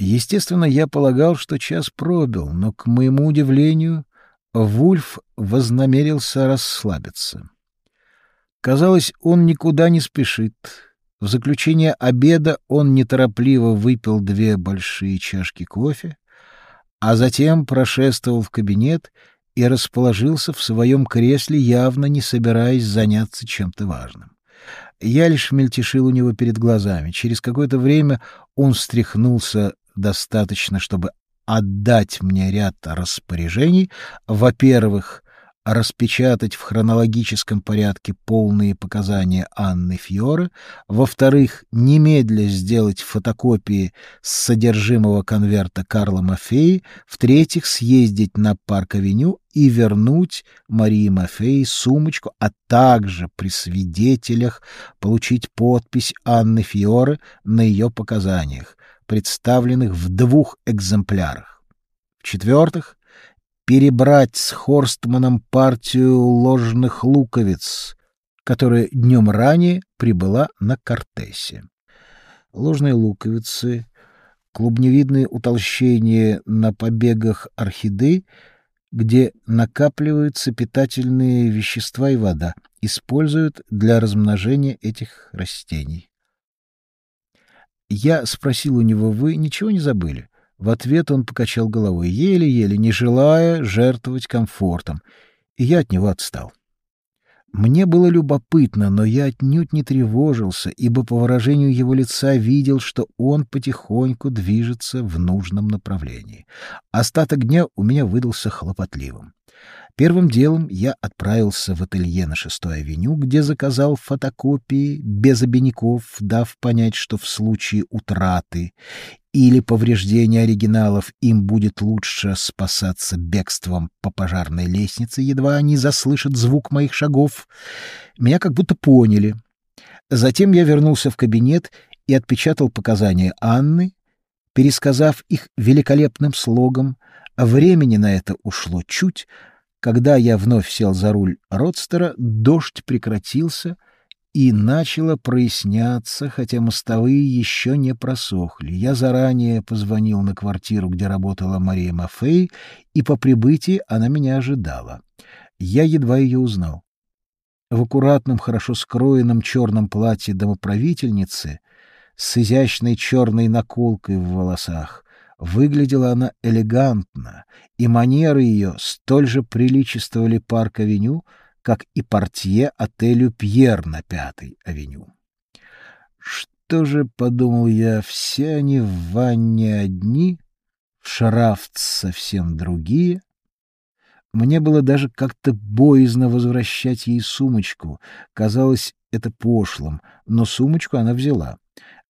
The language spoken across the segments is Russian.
Естественно, я полагал, что час пробил, но, к моему удивлению, Вульф вознамерился расслабиться. Казалось, он никуда не спешит. В заключение обеда он неторопливо выпил две большие чашки кофе, а затем прошествовал в кабинет и расположился в своем кресле, явно не собираясь заняться чем-то важным. Я лишь мельтешил у него перед глазами. Через какое-то время он встряхнулся достаточно, чтобы отдать мне ряд распоряжений. Во-первых, распечатать в хронологическом порядке полные показания Анны Фьоры, во-вторых, немедля сделать фотокопии с содержимого конверта Карла Мафеи, в-третьих, съездить на Парк-авеню и вернуть Марии Мафеи сумочку, а также при свидетелях получить подпись Анны Фьоры на ее показаниях, представленных в двух экземплярах. В-четвертых, перебрать с Хорстманом партию ложных луковиц, которая днем ранее прибыла на Кортесе. Ложные луковицы, клубневидные утолщения на побегах орхидей, где накапливаются питательные вещества и вода, используют для размножения этих растений. Я спросил у него, вы ничего не забыли? В ответ он покачал головой, еле-еле, не желая жертвовать комфортом, и я от него отстал. Мне было любопытно, но я отнюдь не тревожился, ибо по выражению его лица видел, что он потихоньку движется в нужном направлении. Остаток дня у меня выдался хлопотливым. Первым делом я отправился в ателье на шестой авеню, где заказал фотокопии без обиняков, дав понять, что в случае утраты или повреждения оригиналов им будет лучше спасаться бегством по пожарной лестнице, едва они заслышат звук моих шагов. Меня как будто поняли. Затем я вернулся в кабинет и отпечатал показания Анны, пересказав их великолепным слогом. Времени на это ушло чуть, когда я вновь сел за руль родстера, дождь прекратился и начало проясняться, хотя мостовые еще не просохли. Я заранее позвонил на квартиру, где работала Мария Мафей, и по прибытии она меня ожидала. Я едва ее узнал. В аккуратном, хорошо скроенном черном платье домоправительницы с изящной черной наколкой в волосах — Выглядела она элегантно, и манеры ее столь же приличествовали парк-авеню, как и портье отелю «Пьер» на Пятой авеню. Что же, — подумал я, — все они в ванне одни, в шарафт совсем другие. Мне было даже как-то боязно возвращать ей сумочку. Казалось, это пошлым, но сумочку она взяла.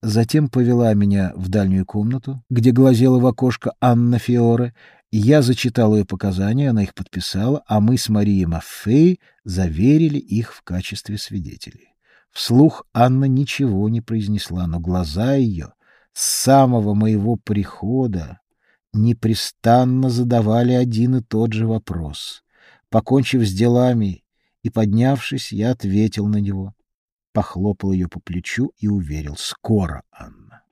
Затем повела меня в дальнюю комнату, где глазела в окошко Анна Фиоре. Я зачитал ее показания, она их подписала, а мы с Марией Маффей заверили их в качестве свидетелей. Вслух Анна ничего не произнесла, но глаза ее с самого моего прихода непрестанно задавали один и тот же вопрос. Покончив с делами и поднявшись, я ответил на него похлопал ее по плечу и уверил: "Скоро, Анна.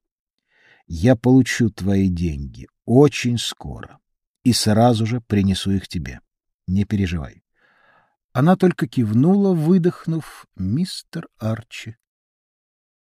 Я получу твои деньги очень скоро и сразу же принесу их тебе. Не переживай". Она только кивнула, выдохнув: "Мистер Арчи".